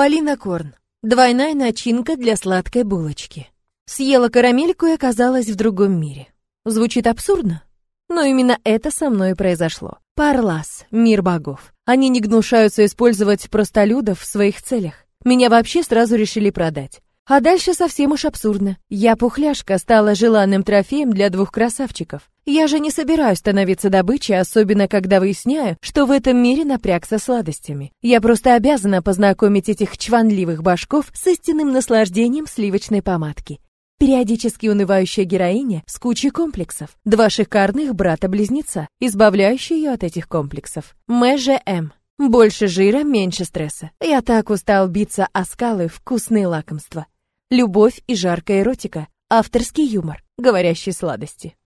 Полина Корн. Двойная начинка для сладкой булочки. Съела карамельку и оказалась в другом мире. Звучит абсурдно? Но именно это со мной произошло. Парлас, мир богов. Они не гнушаются использовать простолюдов в своих целях. Меня вообще сразу решили продать. А дальше совсем уж абсурдно. Я пухляшка стала желанным трофеем для двух красавчиков. Я же не собираюсь становиться добычей, особенно когда выясняю, что в этом мире напряг со сладостями. Я просто обязана познакомить этих чванливых башков с истинным наслаждением сливочной помадки. Периодически унывающая героиня с кучей комплексов. Два шикарных брата-близнеца, избавляющие ее от этих комплексов. МЖМ. Больше жира, меньше стресса. Я так устал биться о скалы вкусные лакомства. Любовь и жаркая эротика. Авторский юмор, говорящий сладости.